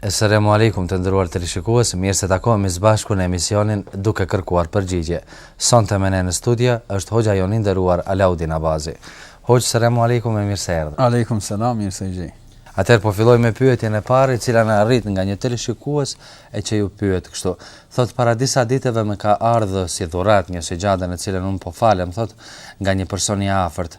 Esselamu Alejkum të nderuar teleshikues, mirë se takohemi së bashku në emisionin Duke kërkuar përgjigje. Sonte me ne në studio është hoxha jonë i nderuar Alaudin Abazi. Hoxhë Selamu Alejkum e mirë se erdhe. Alejkum Selam, mirë se ju gjej. Atëherë po filloj me pyetjen e parë, e cila na arrin nga një teleshikues e që ju pyet kështu. Thot para disa ditëve më ka ardhur si dhuratë një sexhade në të cilën unë po falem, thot nga një person i afërt.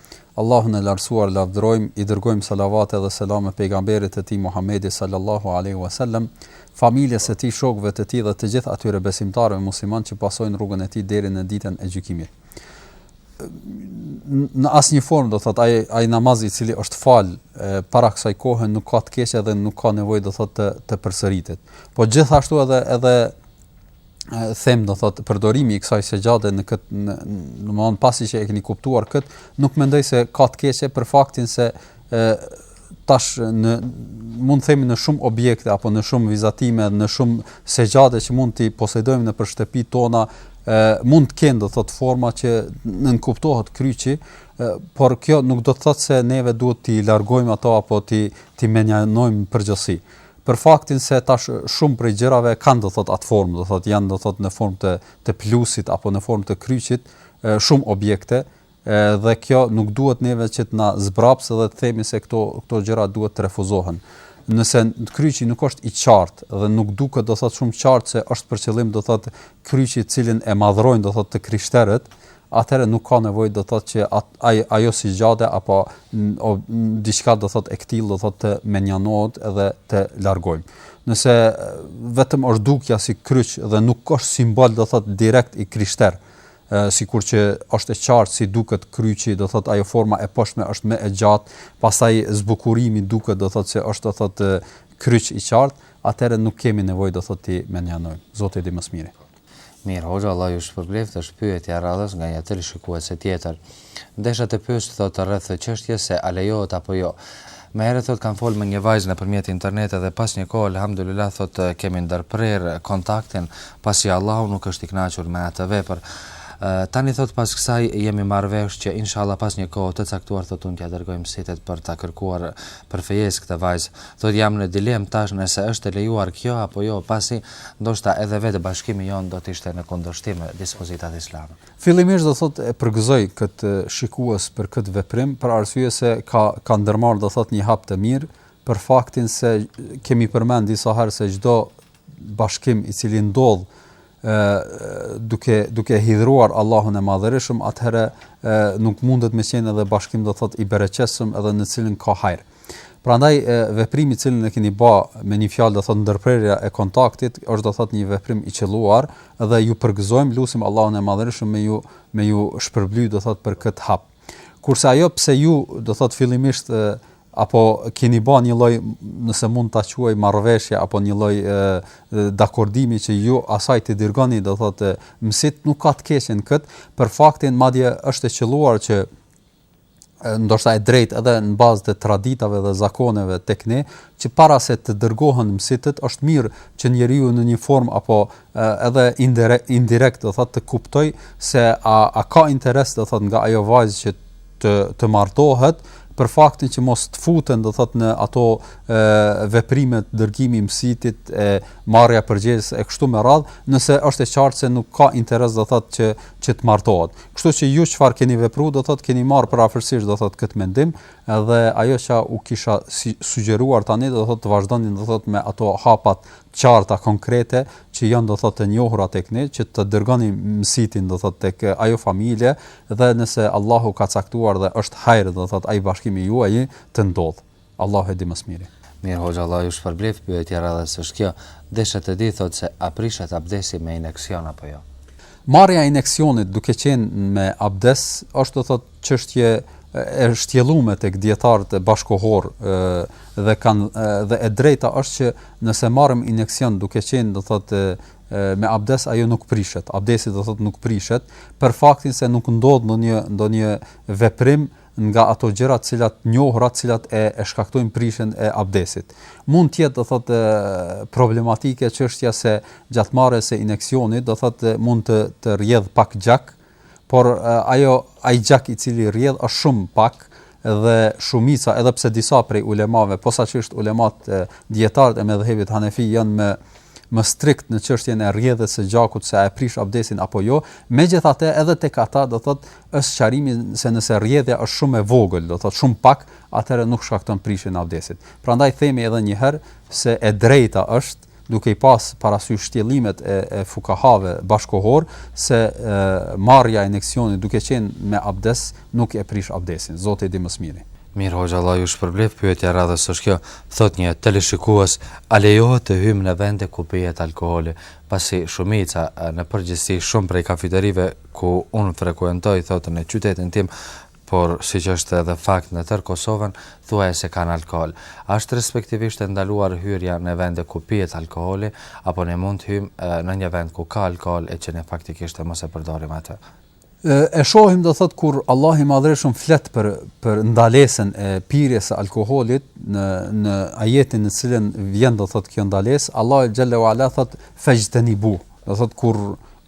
Allahun e Lartësuar lavdërojmë, i dërgojmë salavate dhe selame Pejgamberit të Tij Muhammedit sallallahu alejhi ue sellem, familjes së tij, shokëve të tij dhe të gjithë atyre besimtarëve muslimanë që pasojnë rrugën e tij deri në Ditën e Gjykimit. Në asnjë formë do të thotë ai ai namaz i cili është fal para kësaj kohe nuk ka të keqe dhe nuk ka nevojë do të thotë të, të përsëritet. Po gjithashtu edhe edhe them do thot përdorimi i kësaj sexhade në kët në domthon pasi që e keni kuptuar kët nuk mendoj se ka të keqe për faktin se e, tash në mund të themi në shumë objekte apo në shumë vizatime në shumë sexhade që mund të posedojmë nëpër shtëpitë tona e, mund të kenë do thot forma që nënkuptohet kryqi por kjo nuk do të thotë se neve duhet t'i largojmë ato apo t'i t'i menjanojmë përgjithësi. për faktin se tash shumë prej gjërave kanë do thot atë formë, do thot janë do thot në formë të të plusit apo në formë të kryqit, shumë objekte dhe kjo nuk duhet neve që të na zbrapsë dhe të themi se këto këto gjëra duhet të refuzohen. Nëse kryqi nuk është i qartë dhe nuk duket do thot shumë qartë se është për qëllim do thot kryqi të cilin e madhrojnë do thot të krishterët, atëherë nuk ka nevojë do thotë që ai ajo sexhade apo diçka do thotë e këtillë do thotë të menjanohet dhe ta largojmë. Nëse vetëm është dukja si kryq dhe nuk ka simbol do thotë direkt i krishter, sikur që është e qartë si duket kryqi, do thotë ajo forma e poshtme është më e gjatë, pastaj zbukurimi duket do thotë se është do thotë kryq i qartë, atëherë nuk kemi nevojë do thotë t'i menjanojmë. Zoti e di më së miri. Mirë hoxhë Allah ju shpërbleftë është pyetja e radhës nga një teleshikues tjetër. Desha të pyes thotë rreth çështjes se a lejohet apo jo. Më herët thotë kam fol me një vajzë nëpërmjet internetit dhe pas një kohe Elhamdulilah thotë kemi ndërprerë kontaktin pasi Allahu nuk është i kënaqur me atë vepër. Tani thotë pas kësaj jemi marrë vesh që inshallah pas një kohe të caktuar thotë unë t'ja dërgoj mësitët për ta kërkuar për fejesë këtë vajzë. Thotë jam në dilemë tash nëse është e lejuar kjo apo jo pasi ndoshta edhe vetë bashkimi jonë do të ishte në kundërshtim me dispozitat islame. Fillimisht do thotë e përgëzoj këtë shikues për këtë veprim për arsye se ka ka ndërmarrë do thotë një hap të mirë për faktin se kemi përmend disa herë se çdo bashkim i cili ndodh ë duke duke hidhruar Allahun e Madhërishëm, atëherë nuk mundet me qenë edhe bashkim do thot i bereqetshëm edhe në të cilin ka hajr. Prandaj veprimi i cilin e keni bë me një fjalë do thotë ndërprerja e kontaktit është do thotë një veprim i qëlluar dhe ju përgëzojmë lusim Allahun e madhërishëm me ju me ju shpërbly do thotë për këtë hap. Kurse ajo pse ju do thotë fillimisht apo keni bë një lloj nëse mund ta quaj marrëveshje apo një lloj dakordimi që ju asaj t'i dërgoni do thotë mësit nuk ka të keqen kët për faktin madje është e qëlluar që ndoshta e drejtë edhe në bazë të traditave dhe zakoneve tek ne, që para se të dërgohen mësitët, është mirë që njeriu në një formë apo edhe indirekt, do thotë të kuptojë se a a ka interes do thotë nga ajo vajzë që të të martohet për faktin që mos të futen do thot në ato e, veprimet dërgimi i mësitit e marrja e përgjigjes e kështu me radhë nëse është e qartë se nuk ka interes do thot që që të martohet Kështu që ju çfarë keni vepruar, do thotë keni marrë përafërsisht, do thotë këtë mendim, edhe ajo që u kisha sugjeruar tani, do thotë të vazhdoni, do thotë me ato hapat e qarta konkrete që janë do thotë të njohura tek ne, që të dërgoni mësitin do thotë tek ajo familje dhe nëse Allahu ka caktuar dhe është hajër do thotë ai bashkimi juaj të ndodhë. Allahu e di më së miri. Mirë hoxhë Allah ju shpërbleftë pyetja e radhës është kjo desha të di thot se a prishet abdesi me ineksion apo jo. Marrja e ineksionit duke qenë me abdes është do thot çështje e shtjellume tek dijetarët bashkëkohorë dhe kanë dhe e drejta është që nëse marrim ineksion duke qenë do thot me abdes ajo nuk prishet abdesi do thot nuk prishet për faktin se nuk ndodh ndonjë ndonjë veprim nga ato gjëra të cilat njohura të cilat e e shkaktojnë prishjen e abdesit. Mund të jetë do thotë problematike çështja se gjatë marrjes së injeksionit do thotë mund të të rrjedhë pak gjak, por ajo ai gjak i cili rrjedh është shumë pak dhe shumica edhe pse disa prej ulemave posaçërisht ulemat dijetarët e medhhebit hanefi janë me më strikt në çështjen e rrjedhjes së gjakut se a e prish abdesin apo jo, megjithatë edhe tek ata do thotë është sqarimi se nëse rrjedhja është shumë e vogël, do thotë shumë pak, atëherë nuk shkakton prishjen e abdesit. Prandaj themi edhe një herë se e drejta është duke i pas parasysh shtjellimet e, e fukahave bashkëkohorë se e, marrja e injeksionit duke qenë me abdes nuk e prish abdesin. Zoti e di më së miri. Mirë hoxhë Allah ju shpërbleftë pyetja e radhës është kjo thot një teleshikues a lejohet të hyjmë në vende ku pihet alkoholi pasi shumica në përgjithësi shumë prej kafiterive ku unë frekuentoj thot në qytetin tim por siç është edhe fakt në tërë Kosovën thuajse kanë alkohol a është respektivisht e ndaluar hyrja në vende ku pihet alkoholi apo ne mund të hyjmë në një vend ku ka alkohol e që ne faktikisht të mos e përdorim atë E shohim do thot kur Allahu i madhërishëm flet për për ndalesën e pirjes së alkoolit në ajetin në cilën vjen do thot kjo ndalesë Allah xhel-le ue ala thot fexhtenibuhu do thot kur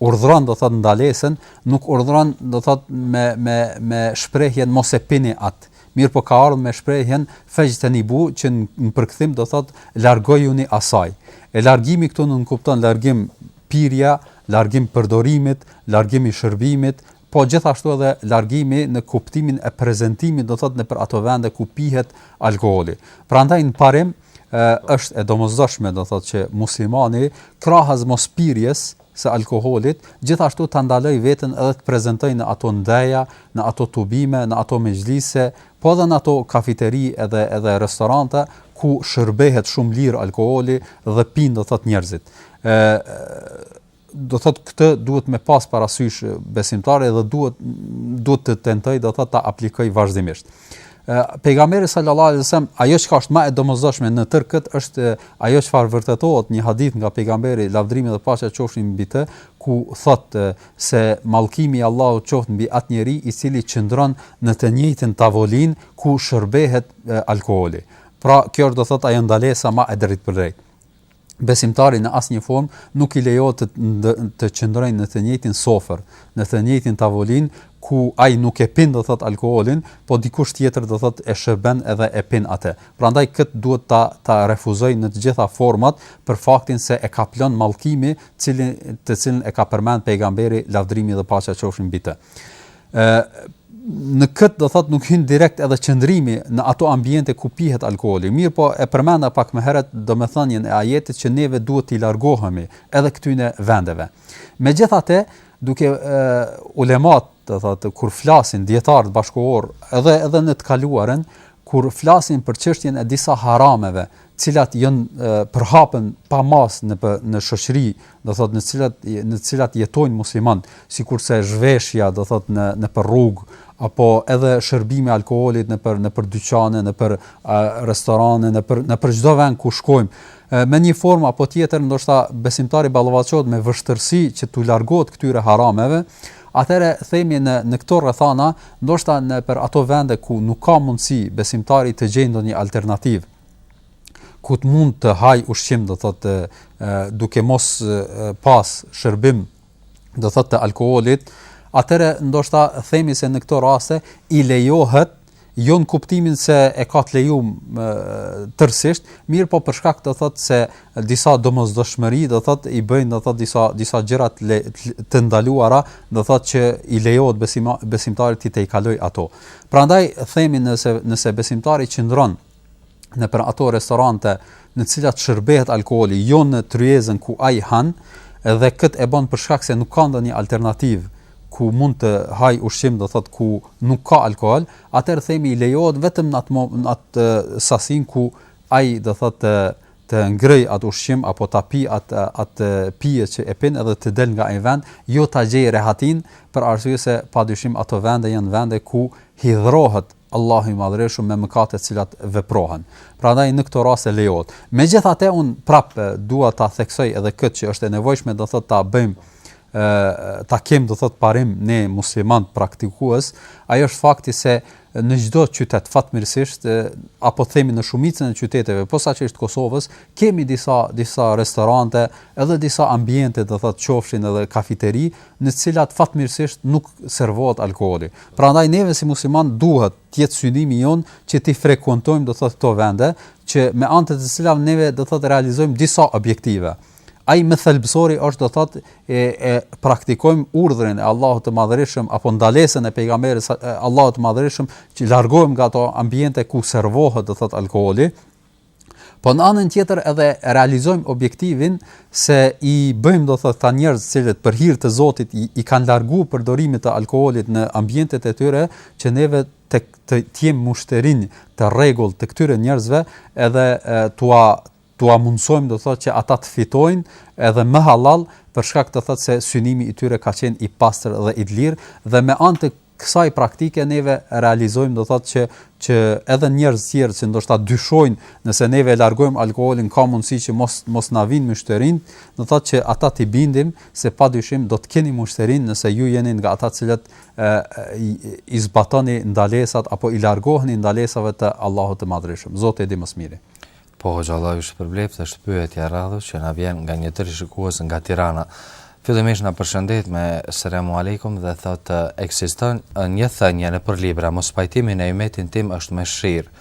urdhron do thot ndalesën nuk urdhron do thot me me me shprehjen mos e pini at mirëpo ka ardh me shprehjen fexhtenibuhu që në përkthim do thot largojuni asaj e largimi këtu nënkupton largim pirjes, largim përdorimit, largim shërbimit, po gjithashtu edhe largimi në kuptimin e prezentimit, do të thotë nëpër ato vende ku pihet alkooli. Prandaj në parim është e domosdoshme, do të thotë që muslimani krahas mospirjes së alkoolit, gjithashtu ta ndalojë veten edhe të prezentojë në ato ndeja, në ato tubime, në ato mexhlise Po edhe në ato kafiteri edhe edhe restorante ku shërbehet shumë lirë alkooli dhe pinë do thotë njerëzit. ë do thotë këtë duhet me pas parasysh besimtari dhe duhet duhet të tentoj do thotë ta aplikoj vazhdimisht. Pejgamberi sallallahu alajhi wasallam ajo çka është ma e domosdoshme në tërë këtë është ajo çfarë vërtetohet një hadith nga pejgamberi lavdërimi dhe paqja qofshin mbi të ku thotë se mallkimi i Allahut qoftë mbi atë njeri i cili qëndron në të njëjtën tavolinë ku shërbehet alkooli. Pra, kjo është do thotë ajo ndalesa më e drejtpërdrejtë. Besimtari në asnjë formë nuk i lejohet të të qëndrojë në të njëjtën sofër, në të njëjtën tavolinë ku ai nuk e pin do thotë alkoolin, po dikush tjetër do thotë e shërben edhe e pin atë. Prandaj kët duhet ta ta refuzojë në të gjitha format për faktin se e kaplon mallkimi cilin, të cilin e ka përmend pejgamberi lavdrimi dhe paqja qofshin mbi të. Ë në këtë do thot nuk hyn direkt edhe qëndrimi në ato ambiente ku pihet alkooli. Mirëpo e përmenda pak më herët domethënien e ajetit që neve duhet të largohemi edhe këtyre vendeve. Megjithatë, duke e, ulemat, do thot kur flasin dijetarët bashkëkohor, edhe edhe në të kaluarën kur flasin për çështjen e disa harameve, cilat janë përhapur pa masë në në shoqëri, do thotë në cilat në cilat jetojnë musliman, sikurse zhveshja, do thotë në nëpër rrugë apo edhe shërbimi i alkoolit nëpër nëpër dyqane, nëpër restorane, nëpër nëpër çdo vend ku shkojmë. Me një formë apo tjetër ndoshta besimtari ballafaqohet me vështirësi që t'u largohet këtyre harameve. Atëherë themi në në këto rrethana, ndoshta nëpër ato vende ku nuk ka mundësi besimtari të gjejë ndonjë alternativë ku të mund të haj ushqim, do thotë duke mos pas shërbim, do thotë të alkoolit, atëherë ndoshta themi se në këto raste i lejohet jo në kuptimin se e ka të lejum tërësisht, mirëpo për shkak do thotë se disa domosdoshmëri, do thotë i bëjnë do thotë disa disa gjëra të, të ndaluara, do thotë që i lejohet besim, besimtarit të tejkaloj ato. Prandaj themi nëse nëse besimtari qëndron nëpër ato restorante në të cilat shërbehet alkooli, jo në tryezën ku ai han, dhe kët e bën për shkak se nuk ka ndonjë alternativë ku mund të haj ushqim do thot ku nuk ka alkool, atëherë themi i lejohet vetëm në atë atë sasin ku ai do thot të ngrëjë atë ushqim apo ta pijë atë atë pije që e pin edhe të del nga ai vend, jo ta gjejë rehatinë, për arsye se padyshim ato vende janë vende ku hidhrohet Allahu i Madhërishëm me mëkatet të cilat veprohen. Prandaj në këto raste lejohet. Megjithatë un prapë dua ta theksoj edhe këtë që është e nevojshme do thotë ta bëjmë ta kem do thot parim ne musliman praktikues ai është fakti se në çdo qytet fatmirësisht apo themi në shumicën e qyteteve posaçërisht të Kosovës kemi disa disa restorante edhe disa ambiente do thot qofshin edhe kafiteri në të cilat fatmirësisht nuk servohet alkooli prandaj neve si musliman duhet të jetë synimi jon që t'i frekuentojmë do thot këto vende që me anë të të cilave neve do thot realizojmë disa objektive Ai më thelbësori është do të thotë e, e praktikojmë urdhrin e Allahut të Madhërishëm apo ndalesën e pejgamberit të Allahut të Madhërishëm që largohemi nga ato ambiente ku servohet do të thotë alkooli. Po në anën tjetër edhe realizojmë objektivin se i bëjmë do të thotë këta njerëz të cilët për hir të Zotit i, i kanë larguar përdorimin e alkoolit në ambientet e tyre që neve të të jem myshterinj të rregullt të këtyre njerëzve edhe t'ua t'ua mundësojmë do të thotë që ata të fitojnë edhe më hallall për shkak do thotë se synimi i tyre ka qenë i pastër dhe i lirë dhe me anë të kësaj praktike neve realizojmë do thotë që që edhe njerëz të tjerë që ndoshta dyshojnë nëse neve e largojmë alkoolin ka mundësi që mos mos na vinë myshterinj, do thotë që ata t'i bindim se padyshim do të keni myshterinj nëse ju jeni nga ata të cilët e, i, i zbatoni ndalesat apo i largoheni ndalesave të Allahut të Madhërishëm. Zoti e di më së miri. Po hoxhë Allahu ju shpërbleftë është pyetja e radhës që na vjen nga një teleshikues nga Tirana. Fillimisht na përshëndet me Selamu Aleikum dhe thotë ekziston një thënie nëpër libra mospajtimi në ymetin tim është mëshirë.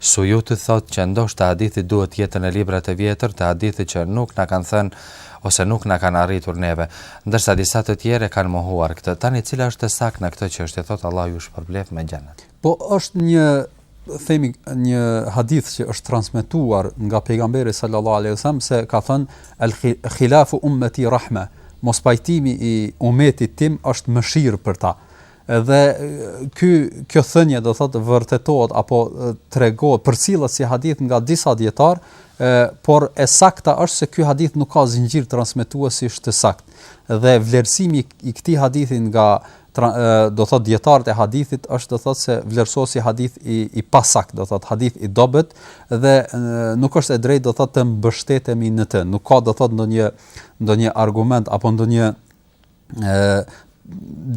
Sujuti thotë që ndoshta hadithi duhet të jetë në librat e vjetër të hadithit që nuk na kanë thënë ose nuk na kanë arritur neve, ndërsa disa të tjerë e kanë mohuar këtë. Tani cila është e saktë në këtë çështje? Thotë Allahu ju shpërbleftë me xhenet. Po është një themi një hadith që është transmetuar nga pejgamberi sallallahu alaihi wasallam se ka thënë al khilafu ummati rahma mospajtimi i umetit tim është mëshirë për ta dhe ky kjo thënie do thotë vërtetohet apo tregohet përcillet si hadith nga disa dijetarë por e sakta është se ky hadith nuk ka zinxhir transmetuesish të saktë dhe vlerësimi i këtij hadithi nga do thot dijetarët e hadithit është do thot se vlerësohet si hadith i i pasaktë do thot hadith i dobët dhe nuk është e drejtë do thot të mbështetemi në të nuk ka do thot ndonjë ndonjë argument apo ndonjë ë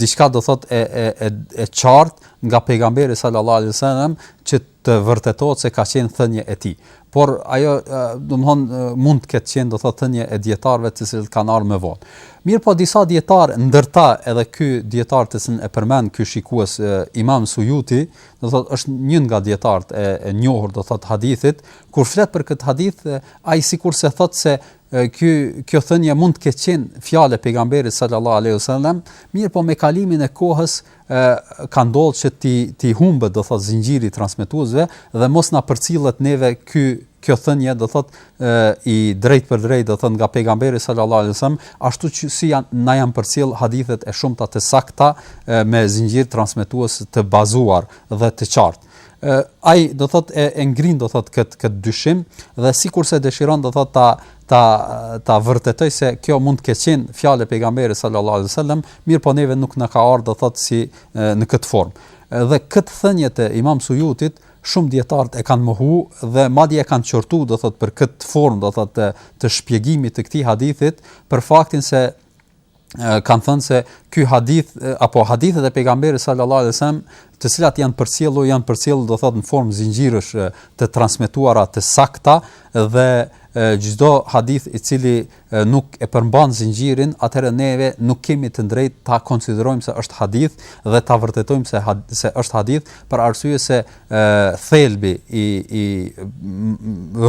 diçka do thot e e e e qartë nga pejgamberi sallallahu alaihi wasallam që të vërtetohet se ka qenë thënie e tij. Por ajo, domthon mund të ketë qenë do thotë thënie e dijetarëve të cilët kanë ardhur më vonë. Mirëpo disa dijetarë ndër ta edhe ky dijetar të cilin e përmend ky shikues Imam Sujuti, do thotë është një nga dijetarët e, e njohur do thotë hadithit, kur flet për këtë hadith, ai sikurse thotë se ky kjo thënie mund të ketë qenë fjalë e pejgamberit sallallahu alaihi wasallam, mirëpo me kalimin e kohës ka ndodhur që t'i t'i humbet do thot zinxhiri i transmetuesve dhe mos na përcillet neve ky kjo thënie do thot e, i drejtpërdrejt do thot nga pejgamberi sallallahu alajhi wasallam ashtu që si janë na janë përcjell hadithet e shumta të sakta e, me zinxhir transmetues të bazuar dhe të qartë ai do thot e, e ngrin do thot kët kët dyshim dhe sikurse dëshiron do thot ta ta ta vërtetojë se kjo mund të ketë qenë fjalë e pejgamberit sallallahu alajhi wasallam, mirëpo neve nuk na ka ardhur do thot si e, në këtë formë. Dhe këtë thënie të Imam Sujutit shumë dijetarët e kanë mohu dhe madje e kanë qortu do thot për këtë formë do thot të, të shpjegimit të këtij hadithit për faktin se kanë thënë se ky hadith apo hadithet e pejgamberit sallallahu alajhi wasallam, të cilat janë përcjellur, janë përcjellur do thotë në formë zinxhirësh të transmetuara të sakta dhe çdo hadith i cili nuk e përmban zinxhirin, atëherë neve nuk kemi të drejtë ta konsiderojmë se është hadith dhe ta vërtetojmë se se është hadith për arsye se thelbi i i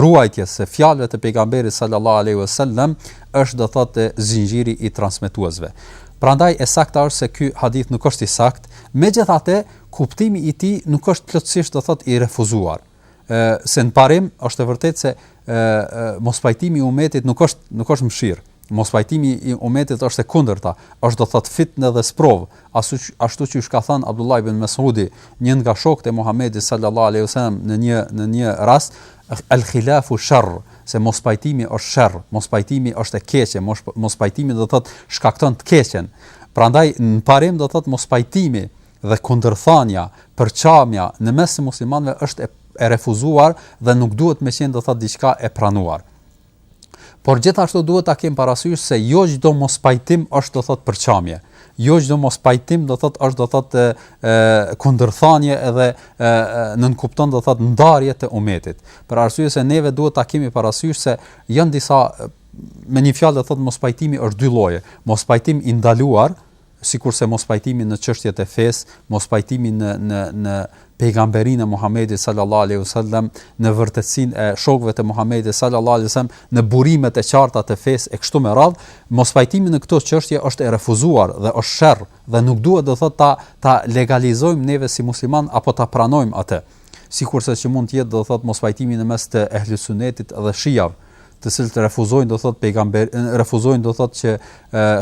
ruajtjes së fjalëve të pejgamberit sallallahu alaihi wasallam është do thotë zinxhiri i transmetuesve. Prandaj e sakta është se ky hadith nuk është i saktë, megjithatë kuptimi i tij nuk është plotësisht do thotë i refuzuar. Ë se në parim është e vërtetë se ë mospajtimi i umetit nuk është nuk është mëshirë, Mospajtimi i Umetit është e kundërta, është do të thotë fitnë dhe sprovë, ashtu qysh ka thënë Abdullah ibn Mes'udi, një nga shokët e Muhamedit sallallahu alejhi ve sellem në një në një rast, El khilafu sharr, se mospajtimi është sherr, mospajtimi është e keqe, mospajtimi do të thotë shkakton të keqen. Prandaj në parim do të thotë mospajtimi dhe kundërthënia, përçama në mes të muslimanëve është e refuzuar dhe nuk duhet me qenë do të thotë diçka e pranuar. Por gjithashtu duhet ta kemi parasysh se jo çdo mospajtim është do thot përçamje. Jo çdo mospajtim do thot është do thot e, e kundërthanje edhe e, nënkupton do thot ndarje të umetit. Për arsye se neve duhet ta kemi parasysh se janë disa me një fjalë do thot mospajtimi është dy lloje. Mospajtim i ndaluar, sikurse mospajtimi në çështjet e fesë, mospajtimi në në në pejgamberinë e Muhamedit sallallahu alaihi wasallam, në vërtetësinë e shokëve të Muhamedit sallallahu alaihi wasallam, në burimet e qarta të fesë e kështu me radhë, mospajtimi në këto çështje është e refuzuar dhe është sherr dhe nuk duhet do thotë ta ta legalizojmë neve si musliman apo ta pranojmë atë. sikurse që mund të jetë do thotë mospajtimi në mes të ehli sunetit dhe shijave të cilët refuzojnë do thot pejgamber refuzojnë do thot që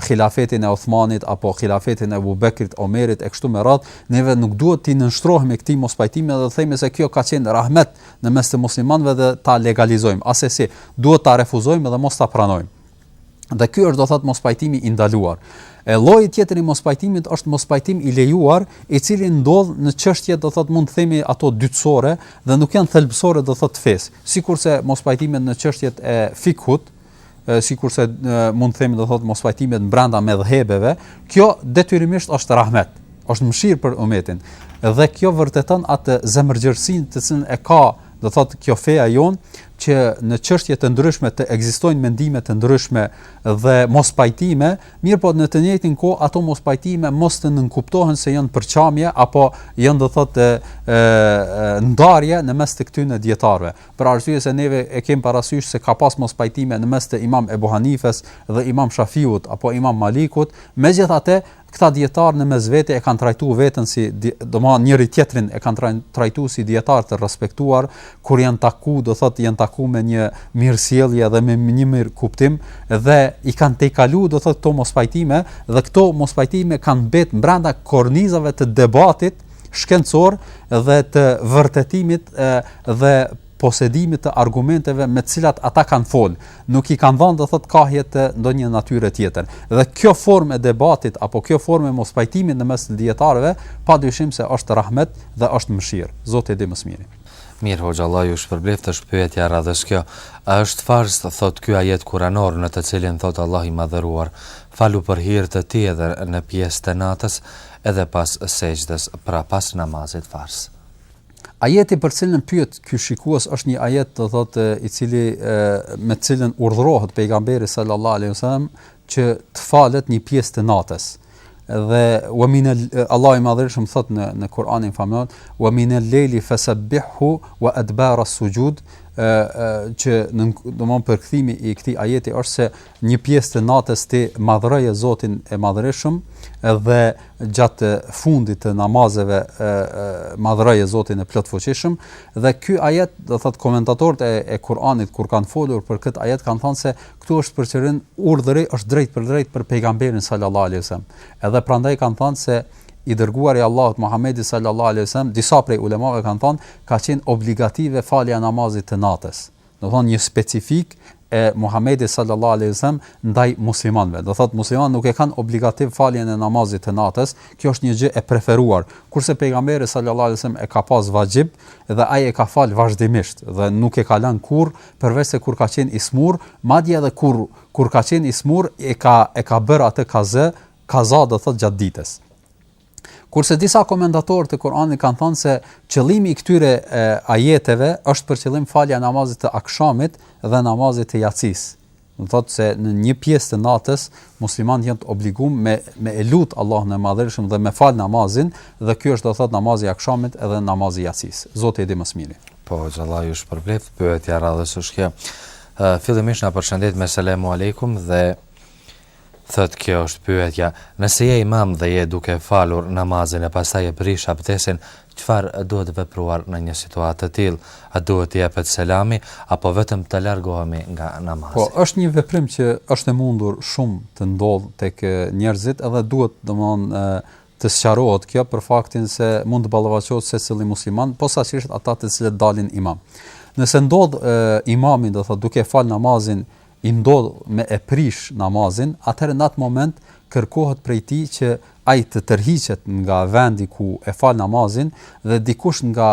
hilafetin e Uthmanit apo hilafetin e Ebu Bekrit, Omerit e kështu me radhë, neve nuk duhet t'i nënshtrohemi këtij mospajtimi dhe të themi se kjo ka qenë rahmet në mes të muslimanëve dhe ta legalizojmë. Asesi, duhet ta refuzojmë dhe mos ta pranojmë. Dhe ky është do thot mospajtimi i ndaluar. E lloji tjetër i mospajtimit është mospajtim i lejuar, i cili ndodh në çështje do thot mund të themi ato dytësore dhe nuk janë thelbësore do thot fesë. Sikurse mospajtimet në çështjet e fikhut, sikurse mund të themi do thot mospajtimet brenda medhhebeve, kjo detyrimisht është rahmet, është mëshirë për umetin. Dhe kjo vërteton atë zemërgjerësinë të cilën e ka do thotë kjo feja jonë që në çështje të ndryshme të ekzistojnë mendime të ndryshme dhe mospajtime, mirëpo në të njëjtin kohë ato mospajtime mos të nënkuptohen se janë përçamje apo janë do thotë ndarje në mes të këtyne dijetarëve. Për arsye se neve e kem parasysh se ka pas mospajtime në mes të Imam Ebu Hanifes dhe Imam Shafiut apo Imam Malikut, megjithatë Këta dijetarë në mes vete e kanë trajtu veten si do thotë njëri tjetrin e kanë trajtu si dijetarë të respektuar, kur janë taku, do thotë janë taku me një mirësjellje dhe me një mirëkuptim dhe i kanë tejkalu do thotë këto mospajtime dhe këto mospajtime kanë mbet mbranda kornizave të debatit shkencor dhe të vërtetimit dhe posedimit të argumenteve me të cilat ata kanë folë, nuk i kanë dhënë do të thotë kahje të ndonjë natyre tjetër. Dhe kjo formë e debatit apo kjo formë e mospajtimit në mes të dijetarëve, padyshim se është rahmet dhe është mëshirë. Zoti e di më së miri. Mirë hoxhë Allahu ju shpërbleftë është pyetja e radhës kjo A është farz të thot ky ajet kuranor në të cilin thot Allahu i madhëruar Falu për hirë të tij edhe në pjesë të natës edhe pas sexhdes pra pas namazit farz Ajeti për të cilën pyet ky shikues është një ajet do thotë i cili e, me të cilën urdhërohet pejgamberi sallallahu alaihi wasallam që të falet një pjesë të natës. Dhe wa min Allahu i madhërishëm thot në në Kur'anin famëlartë, wa min al-layli fasabbihu wa adbara as-sujud, që domethënë përkthimi i këtij ajeti është se një pjesë të natës ti madhëroje Zotin e Madhërishëm dhe gjatë fundit të namazeve madhëroje Zotin e plotfuqishëm dhe ky ajet do thot komentatorët e, e Kur'anit kur kanë folur për këtë ajet kanë thënë se këtu është për qëllim urdhëri është drejtpërdrejt për pejgamberin sallallahu alaihi wasallam edhe prandaj kanë thënë se i dërguari i Allahut Muhammedi sallallahu alaihi wasallam disa prej ulemave kanë thënë ka qenë obligative falja e namazit të natës do thotë një specifikë e Muhamedit sallallahu alaihi wasallam ndaj muslimanëve. Do thotë muslimanët nuk e kanë obligativ faljen e namazit të natës, kjo është një gjë e preferuar. Kurse pejgamberi sallallahu alaihi wasallam e ka pas vaxhib dhe ai e ka fal vazhdimisht dhe nuk e ka lënë kurrë, përveçse kur ka qenë i smur, madje edhe kur kur ka qenë i smur e ka e ka bërë atë kazë, kaza do thotë gjatë ditës. Kurse disa komentatorët e Kur'anit kanë thënë se qëllimi i këtyre e, ajeteve është për qëllim falja e namazit të akshamit dhe namazit të jacisë. Do të thotë se në një pjesë të natës muslimanët janë të obliguar me me e lut Allahun e Madhërishëm dhe me fal namazin dhe ky është do të thotë namazi i akshamit edhe namazi i jacisë. Zoti e di më së miri. Hoxhë, Allahu ju shpërbleftë pyetja e radhës është kjo. Fillimisht na përshëndet me selam aleikum dhe Thotë kjo është pyetja, nëse je imam dhe je duke falur namazin e pastaj e prish abdesin, çfarë duhet vepruar në një situatë të tillë? A duhet të jepet selami apo vetëm të largohemi nga namazi? Po, është një veprim që është e mundur shumë të ndodhë tek njerëzit edhe duhet, domthonë, të sqarohet kjo për faktin se mund të ballafaqohet secili musliman, posaçërisht ata të cilët dalin imam. Nëse ndodh imami, do thotë, duke fal namazin i ndodh me e prish namazin, atëherë në atë moment kërkohet prej tij që ai të tërhiqet nga vendi ku e fal namazin dhe dikush nga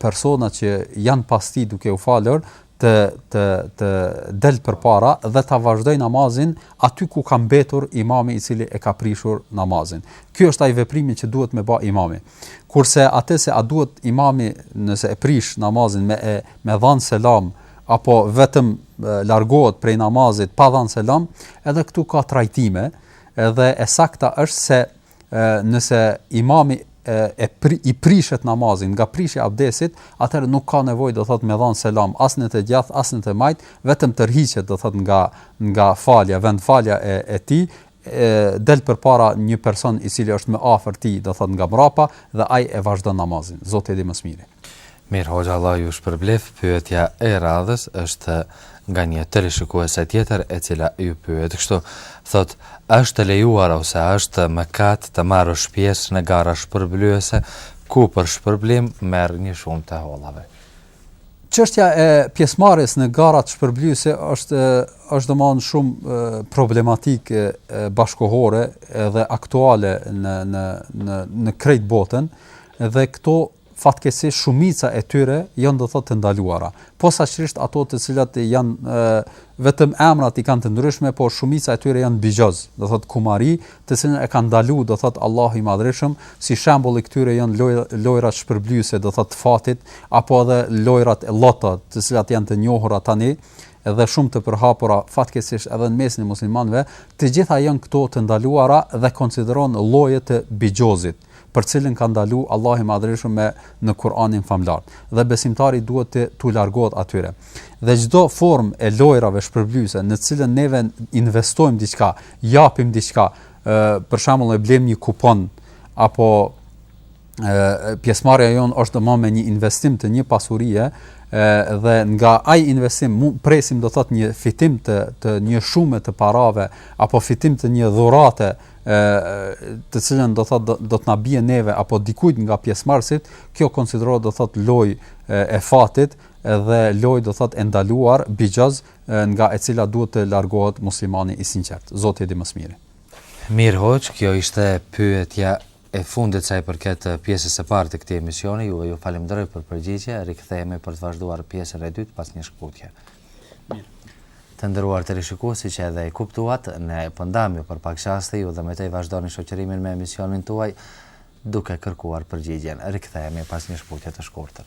personat që janë pas tij duke u falur të të të del përpara dhe ta vazhdojë namazin aty ku ka mbetur imami i cili e ka prishur namazin. Ky është ai veprimi që duhet me ba imami. Kurse atë se a duhet imami nëse e prish namazin me me dhanë selam, apo vetëm largohet prej namazit pa dhënë selam, edhe këtu ka trajtime, edhe e sakta është se nëse imami e pri, i prishet namazi nga prishja e abdesit, atëherë nuk ka nevojë do thot me dhanë selam as në të djathtë as në të majtë, vetëm tërhiqet do thot nga nga falja, vend falja e e tij, del përpara një person i cili është më afër tij, do thot nga mbrapa dhe ai e vazhdon namazin. Zoti e di më së miri. Mir hoxha Allahu ju shpërbleftë, pyetja e radhës është nga një teleshikuese tjetër e cila ju pyet kështu, thot, është e lejuar ose është mëkat të marrësh pjesë në gara shpërblyese, ku për shpërblim merr një shumë të hollave. Çështja e pjesëmarrjes në garat shpërblyese është është domethënë shumë problematike bashkëkohore edhe aktuale në në në në krejt botën dhe këto fatkeqësisht shumica e tyre janë do thotë të ndaluara. Posaçërisht ato të cilat janë Vetëm emrat i kanë të ndryshme, por shumica e tyre janë bixhoz, do thotë kumari, të cilën e ka ndalu, do thotë, Allahu i Madhërishëm, si shembull i këtyre janë lojë, lojërat shpërblyese, do thotë, fatit, apo edhe lojërat e lloto, të cilat janë të njohura tani, dhe shumë të përhapura, fatkeqësisht, edhe në mesin e muslimanëve, të gjitha janë këto të ndaluara dhe konsiderohen lloje të bixhozit. për cilën ka ndalu Allahu i Madhërishëm me në Kur'anin famëlartë. Dhe besimtari duhet të t'u largohet atyre. Dhe çdo formë e lojërave shpërblyese në të cilën ne investojmë diçka, japim diçka, për shembull e blejmë një kupon apo ë pjesëmarrja jonë është me një investim të një pasurie dhe nga ai investim presim do thot një fitim të të një shume të parave apo fitim të një dhurate ë të cilën do thot do, do të na bie neve apo dikujt nga pjesëmarrësit, kjo konsiderohet do thot lojë e fatit dhe lojë do thot e ndaluar bixhoz nga e cila duhet të largohet muslimani i sinqertë. Zoti e di më së miri. Mirë hoxhë, kjo ishte pyetja e fundit sa i përket pjesës së parë të këtij emisioni. Unë ju falenderoj për përgjigje. Rikthehemi për të vazhduar pjesën e dytë pas një shkëputje. Mirë. Të nderuar teleshikues, siç edhe e kuptuat, ne po ndahemi për pak çaste, ju dhe më tej vazhdoni shoqërimin me emisionin tuaj duke kërkuar përgjigjen. Rikthehemi pas një shkëputje të shkurtër.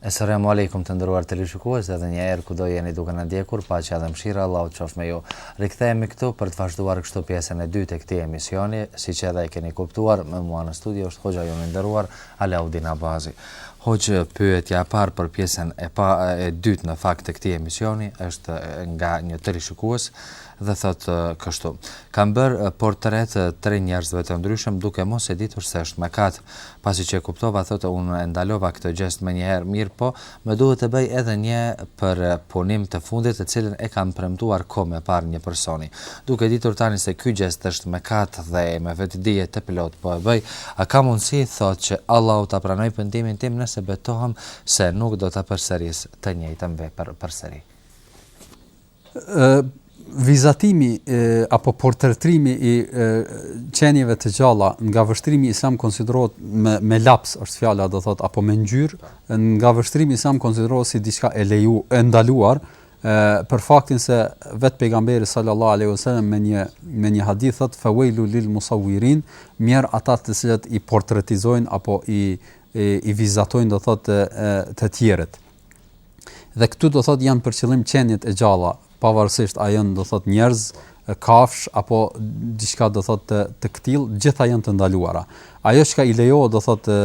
Esalamu Alejkum të nderuar teleshikues edhe një herë kudo jeni duke na ndjekur paqja dhe mëshira e Allahut qoftë me ju rikthehemi këtu për të vazhduar kështu pjesën e dytë të këtij emisioni siç edhe e keni kuptuar me mua në studio është hoxha jonë i nderuar Alaudin Abazi hoxhë pyetja e parë për pjesën e pa e dytë në fakt të këtij emisioni është nga një teleshikues dhe thot kështu. Kam bër portret tre njerëzve të ndryshëm duke mos e ditur se është mëkat. Pasi që e kuptova thotë unë e ndalova këtë gjest menjëherë mirëpo më duhet të bëj edhe një për punim të fundit të cilën e kam premtuar kohë më parë një personi. Duke e ditur tani se ky gjest është mëkat dhe me vetëdije të plotë po e bëj, a ka mundësi thotë që Allahu ta pranojë pendimin tim nëse betohem se nuk do ta përsëris të njëjtën vepër përsëri. Vizatimi apo portretrimi i qenieve të gjalla nga vështrimi islam konsiderohet me me laps është fjala do thotë apo me ngjyrë nga vështrimi islam konsiderohet si diçka e leju e ndaluar për faktin se vet pejgamberi sallallahu alaihi wasallam me një me një hadith thot fa wailu lil musawirin mjerë ata të cilët i portretizojnë apo i i vizatojnë do thot të, të tjerët Dhe këtu do thotë janë për qëllim qeniet e gjalla, pavarësisht a janë do thotë njerëz, kafsh apo diçka do thotë të, të këtill, gjitha janë të ndaluara. Ajo që i lejohet do thotë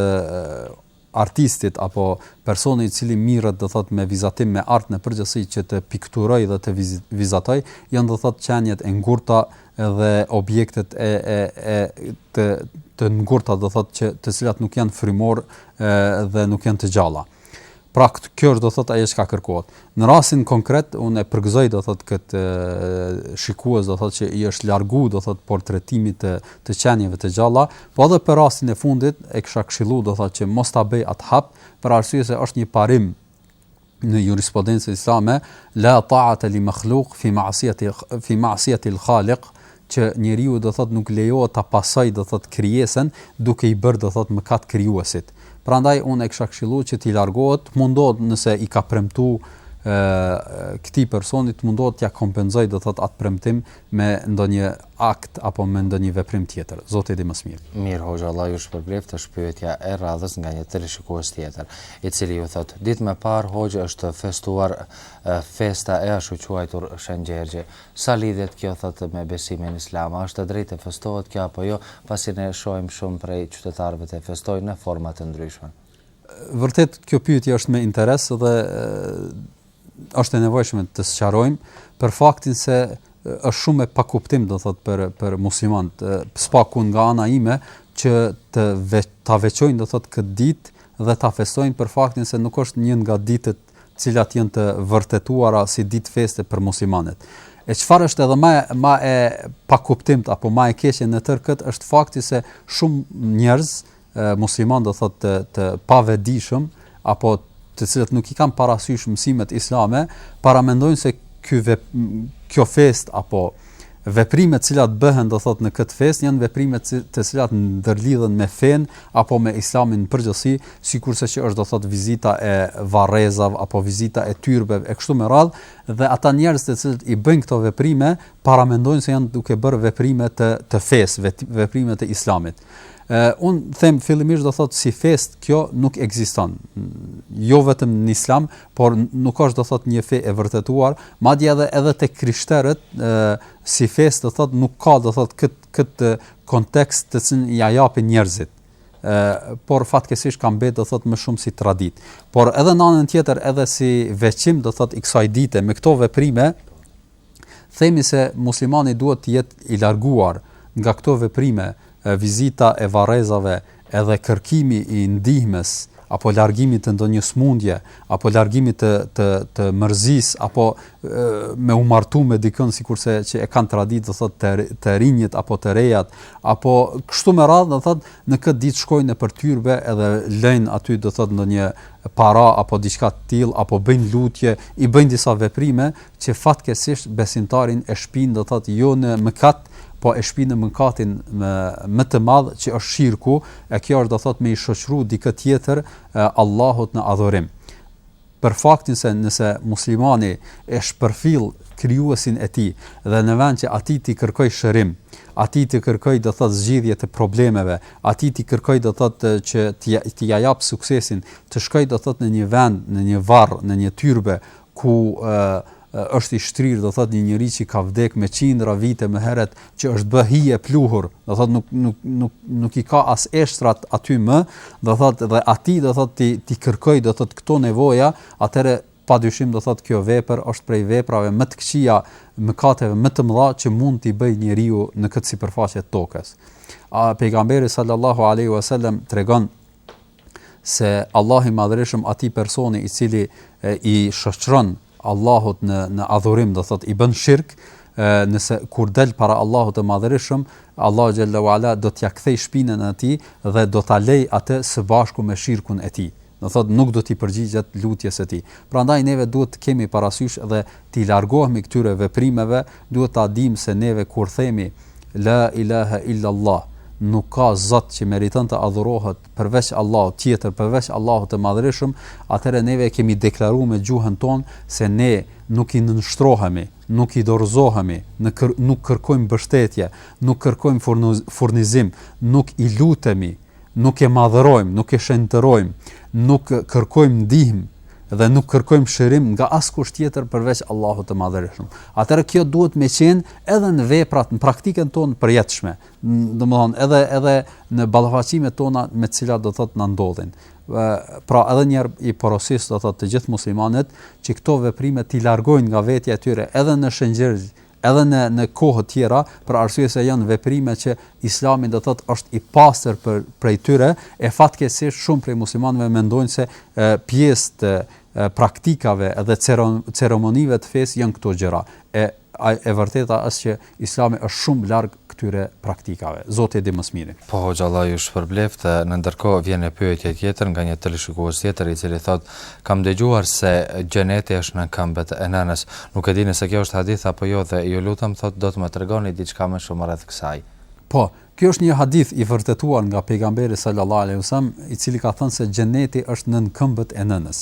artistit apo personi i cili mirret do thotë me vizatim me art në përgjithësi që të pikturoj dhe të vizatoj, janë do thotë qeniet e ngurta dhe objektet e e e të të ngurta do thotë që të cilat nuk janë frymor dhe nuk janë të gjalla. Pra kjo është do thot ajo çka kërkohet. Në rastin konkret unë e përgëzoj do thot kët shikues do thot që i është largu do thot portretimit të të qenieve të gjalla, po edhe për rastin e fundit e kisha këshillu do thot që mos ta bëj at hap, për arsye se është një parim në jurisprudencën islame la ta'ata li makhluq fi ma'siyati fi ma'siyati al-khaliq që njeriu do thotë nuk lejohet ta pasojë do thotë krijesën duke i bërë do thotë mëkat krijuesit. Prandaj unë e kisha këshilluar që t'i largohet, të mundohet nëse i ka premtuar këtij personi të mundohet t'ia kompenzojë do thotë atë premtim me ndonjë akt apo me ndonjë veprim tjetër. Zoti e di më së miri. Mirë hoxha, Allah ju shpërbleftë, është pyetja e radhës nga një teleshikues tjetër, i cili ju thotë, ditë më parë hoxhë është festuar festa e ashuquajtur Shën Gjergji. Sa lidhet kjo thotë me besimin islam? A është e drejtë të festohet kjo apo jo, pasi ne shohim shumë prej qytetarëve të festojnë në forma të ndryshme? Vërtet kjo pyetje është me interes dhe është e nevojshme të sqarojmë për faktin se është shumë e pakuptim do thot për për muslimanët së paku nga ana ime që të ve, ta veçojnë do thot këtë ditë dhe ta festojnë për faktin se nuk është një nga ditët të cilat janë të vërtetuara si ditë feste për muslimanët. E çfarë është edhe më më e pakuptimtë apo më e keqe në tërë këtë është fakti se shumë njerëz muslimanë do thotë të, të pavetëdijshëm apo të cilët nuk i kanë parasysh mësimet islame, paramendojnë se ky kjo festë apo Veprimet të cilat bëhen do thot në këtë festë janë veprime të cilat ndërlidhen me fenë apo me Islamin në përgjithësi, sikurse që është do thot vizita e varrezave apo vizita e tyrbeve e kështu me radhë, dhe ata njerëz të cilët i bëjnë këto veprime paramendojnë se janë duke bërë veprime të të fesë, veprime të Islamit. Ë unë them fillimisht do thot si festë kjo nuk ekziston. Jo vetëm në Islam, por nuk është do thot një fe e vërtetuar, madje edhe edhe te krishterët ë si festë do thot nuk ka do thot kët kët kontekst të cilin ia japin njerëzit. ë por fatkeqësisht ka mbet do thot më shumë si traditë. Por edhe në anën tjetër edhe si veçim do thot i kësaj dite me këto veprime themi se muslimani duhet të jetë i larguar nga këto veprime, vizita e varrezave edhe kërkimi i ndihmës apo largimit të ndonjë sëmundje apo largimit të të të mërzisë apo me u martu me dikën sikurse që e kanë traditë do thotë të, të rinjët apo të rejat apo kështu me radhë do thotë në këtë ditë shkojnë nëpër tyrbe edhe lëjnë aty do thotë ndonjë para apo diçka të tillë apo bëjnë lutje i bëjnë disa veprime që fatkeqësisht besimtarin e shpien do thotë jo në mëkat, po e shpien në mëkatin më më të madh që është shirku, e kjo është do thotë me i shoqëru dikë tjetër Allahut në adhurim. Për faktin se nëse muslimani e shpërfill krijuesin e tij dhe në vend që atij t'i kërkojë shërim, atij t'i kërkojë do thotë zgjidhje të problemeve, atij t'i kërkojë do thotë që t'i t'i japë suksesin, të shkojë do thotë në një vend, në një varr, në një tyrbe ku është i shtrirë, do thotë një njeri që ka vdek me qindra vite më herët, që është bë hi e pluhur, do thotë nuk nuk nuk nuk i ka as eshtrat aty më, do thotë dhe atij do thotë t'i t'i kërkojë do thotë këto nevoja, atëherë pa dyshim do thotë kjo vepër është prej veprave më të këqija, mëkateve më të mëdha që mund t'i bëjë njeriu në këtë sipërfaqe të tokës. A pejgamberi sallallahu alaihi wasallam tregon se Allahu i Madhërishëm atij personi i cili i shoqëron Allahut në në adhurim do thotë i bën shirk nëse kur del para Allahut të Madhërishëm Allahu xhel-le ue ala do t'ia kthejë shpinën atij dhe do ta lejë atë së bashku me shirkun e tij do thotë nuk do t'i përgjigjet lutjes së tij prandaj neve duhet të kemi parasysh dhe t'i largohemi këtyre veprimeve, duhet ta dimë se neve kur themi la ilahe illallah, nuk ka zot që meriton të adhurohet përveç Allahut, tjetër përveç Allahut të Madhërishëm, atëherë neve e kemi deklaru me gjuhën tonë se ne nuk i nënshtrohemi, nuk i dorëzohemi, në kër, nuk kërkojmë mbështetje, nuk kërkojmë furnizim, nuk i lutemi, nuk e madhërojmë, nuk e shenjtërojmë, nuk kërkojmë ndihmë dhe nuk kërkojmë shërim nga askush tjetër përveç Allahut të Madhërishëm. Atëherë kjo duhet me qenë edhe në veprat, në praktikën tonë përjetshme, domethënë edhe, edhe në ballafaqimet tona me të cilat do thotë na ndodhin. Pra edhe një herë i porosis do thotë të gjithë muslimanët që këto veprime t'i largojnë nga vetja e tyre edhe në Shëngjergj, edhe në në kohë të tjera për arsye se janë veprime që Islami do thotë është i pastër për prej tyre e fatkeqësisht shumë prej muslimanëve mendojnë se pjesë të praktikave dhe ceremonive të fesë janë këto gjëra e e vërteta është që Islami është shumë larg këtyre praktikave. Zoti e di më së miri. Po hoxhë Allahu ju shpërbleftë, në ndërkohë vjen një pyetje tjetër nga një teleshikues tjetër i cili thotë kam dëgjuar se xheneti është nën këmbët e nënës. Nuk e di nëse kjo është hadith apo jo dhe ju lutem thotë do të më tregoni diçka më shumë rreth kësaj. Po, kjo është një hadith i vërtetuar nga pejgamberi sallallahu alejhi wasallam i cili ka thënë se xheneti është nën këmbët e nënës.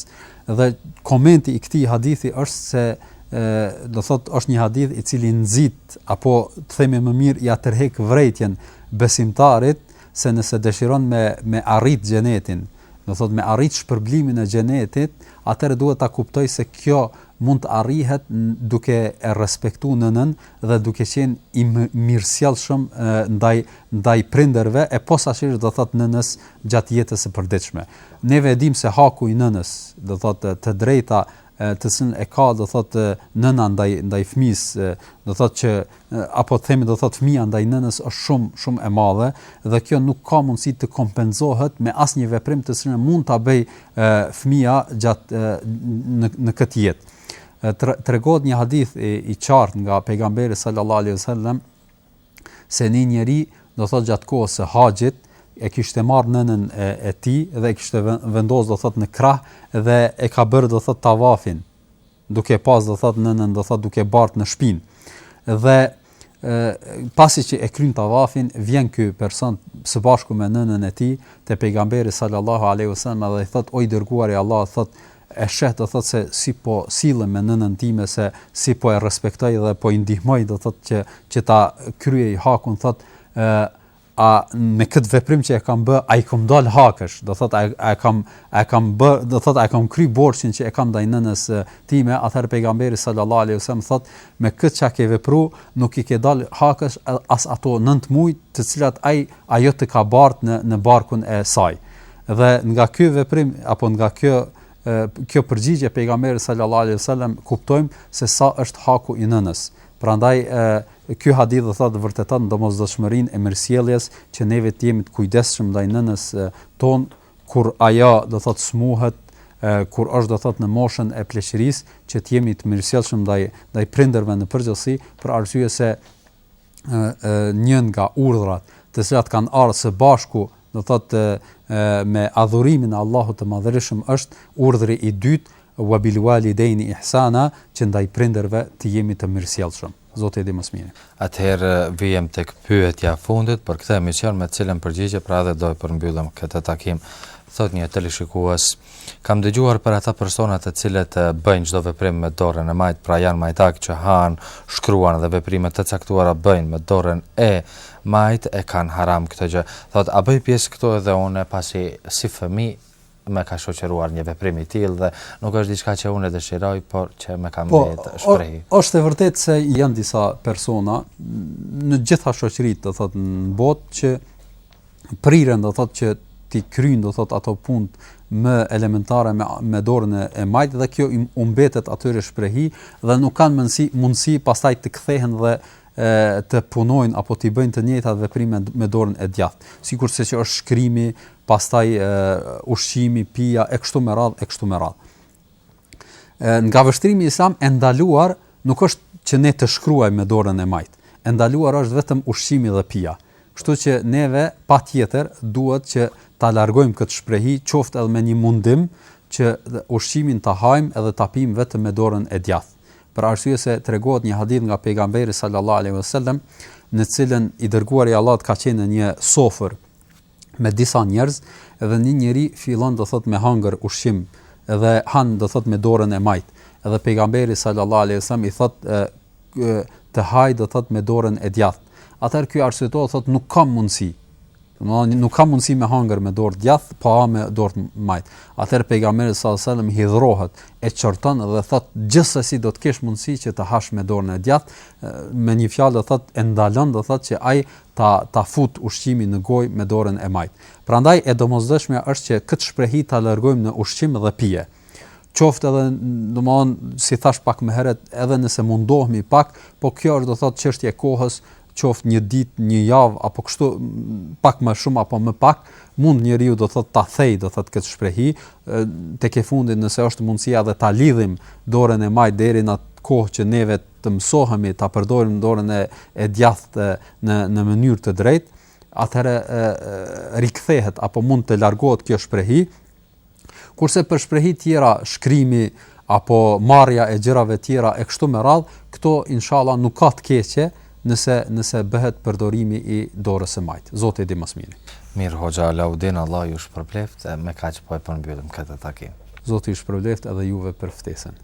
Dhe komenti i këtij hadithi është se ë do thotë është një hadith i cili nxit apo të themi më mirë ia tërheq vërejtjen besimtarit se nëse dëshiron me me arrit xhenetin, do thotë me arrit shpërblimin e xhenetit, atëherë duhet ta kuptojë se kjo mund të arrihet duke e respektu nënën dhe duke qenë i mirësjellshëm ndaj ndaj prindërve e posaçërisht do thotë nënës gjatë jetës së përditshme. Neve e dimë se haku i nënës, do thotë të drejta të cilën e ka do thotë nëna ndaj ndaj fëmisë, do thotë që apo të themi do thotë fëmia ndaj nënës është shumë shumë e madhe dhe kjo nuk ka mundësi të kompenzohet me asnjë veprim të cilën mund ta bëj fëmia gjatë në në këtë jetë. Tregohet një hadith i, i qartë nga pejgamberi sallallahu alaihi wasallam se një njeri do thot gjatë kohës së haxhit e kishte marrë nënën e, e tij dhe e kishte vendos do thot në krah dhe e ka bërë do thot tavafin duke pas do thot nënën do thot duke bart në shpinë. Dhe pasi që e kryen tavafin vjen ky person së bashku me nënën e tij te pejgamberi sallallahu alaihi wasallam dhe i thot o i dërguari i Allahut thot e sheh do thot se si po sillem me nënën time se si po e respektoj dhe po i ndihmoj do thot që që ta kryej hakun thot ë a me kët veprim që e kam bë a i kom dal hakësh do thot a e kam a e kam bë do thot a e kam kry borxhin që e kam ndaj nënës time atëherë pejgamberi sallallahu alaihi wasallam thot me kët çka ke vepru nuk i ke dal hakësh as ato 9 muaj të cilat ai ajo të ka bartë në në barkun e saj. Dhe nga ky veprim apo nga kjo kjo përgjigje pejgamberit sallallahu alaihi wasallam kuptojmë se sa është haku i nënës. Prandaj ky hadith do thotë vërteton domosdoshmërinë e mirësjelljes që neve të jemi të kujdesshëm ndaj nënës tonë kur ajo do thotë smuhet kur është do thotë në moshën e pleqërisë që të jemi të mirësjellshëm ndaj ndaj prindërve në përgjithësi për arsye se një nga urdhrat të cilat kanë ardh së bashku, do thotë me adhurimin e Allahut të Madhërishëm është urdhri i dytë wa bil walidaini ihsana që ndaj prindërve të jemi të mirësjellshëm. Zoti e di më së miri. Atëherë vijmë tek pyetja e fundit për këtë emision me të cilën përgjigje, pra edhe do e përmbyllim këtë takim. Thot një teleshikues, Kam dëgjuar për ata persona të cilët bëjnë çdo veprim me dorën e majtë, pra janë majtakë që hanë, shkruan dhe veprime të caktuara bëjnë me dorën e majtë e kanë haram këtë gjë. Thotë, a bëj pjesë këtu edhe unë pasi si fëmijë më ka shoqëruar një veprim i tillë dhe nuk është diçka që unë e dëshiroj, por që më ka mbet shprehi. Po, është e vërtetë se janë disa persona në gjitha shoqëritë, do thotë në botë që priren do thotë që t'i kryjnë do thotë ato punët më elementare me me dorën e, e majtë dhe kjo u mbetet atyre shprehi dhe nuk kanë mundësi mundësi pastaj të kthehen dhe e, të punojnë apo t'i bëjnë të njëjtat veprime me dorën e djathtë. Sikurse që është shkrimi, pastaj e, ushqimi, pija e kështu me radhë e kështu me radhë. nga vështrimi islam e ndaluar nuk është që ne të shkruajmë me dorën e majtë. E ndaluar është vetëm ushqimi dhe pija. Kështu që neve patjetër duhet që ta largojmë këtë shprehi, qoftë edhe me një mundim që ushqimin ta hajmë edhe ta pimë vetëm me dorën e djathtë. Për arsye se tregohet një hadith nga pejgamberi sallallahu alaihi wasallam, në të cilin i dërguari i Allahut ka qenë në një sofër me disa njerëz dhe një njeri fillon do thot me hangër ushqim dhe han do thot me dorën e majt dhe pejgamberi sallallahu alaihi wasallam i thot të haj do thot me dorën e djathtë atëherë ky arsyetohet thot nuk kam mundësi domethënë nuk kam mundësi me hangër me dorë djathtë pa po ha me dorë të majt atëherë pejgamberi sallallahu alaihi wasallam hidhrohet e çorton dhe thot gjithsesi do të kesh mundësi që të hash me dorën e djathtë me një fjalë do thot e ndalon do thot që ai ta ta futë ushqimin në gojë me dorën e majtë. Prandaj e domosdoshmja është që këtë shprehi ta largojmë në ushqim dhe pije. Qoftë edhe, domthonë, si thashë pak më herët, edhe nëse mundohemi pak, po kjo është do të thotë çështje e kohës, qoftë një ditë, një javë apo kështu pak më shumë apo më pak, mund njeriu do të thotë ta thej do të thotë këtë shprehi, tek e fundit nëse është mundësia dhe ta lidhim dorën e majtë deri në atë kohë që neve të mësohemi ta përdorim dorën e e djathtë në në mënyrë të drejtë, atëherë rikthehet apo mund të largohet kjo shprehi. Kurse për shprehi tjera, shkrimi apo marrja e gjërave tjera e kështu me radh, këto inshallah nuk ka të keqe nëse nëse bëhet përdorimi i dorës së majtë. Zoti e di më së miri. Mir hoxhë Alaudin, Allah ju shpërbleft, me kaq po e përmbyllim këtë takim. Zoti ju shpërbleft edhe juve për ftesën.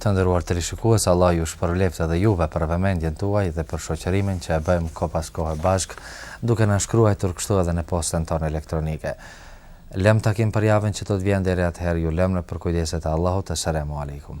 Të nderuar teleshikues, Allah ju shpërbleftë edhe juve për vëmendjen tuaj dhe për shoqërimin që e bëjmë kohë pas kohe bashkë, duke na shkruajtur kështu edhe në postën tonë elektronike. Lëmë takim për javën që do të vjen deri atëherë ju lëmë në përkujdesjet e Allahut Esselemu Alejkum.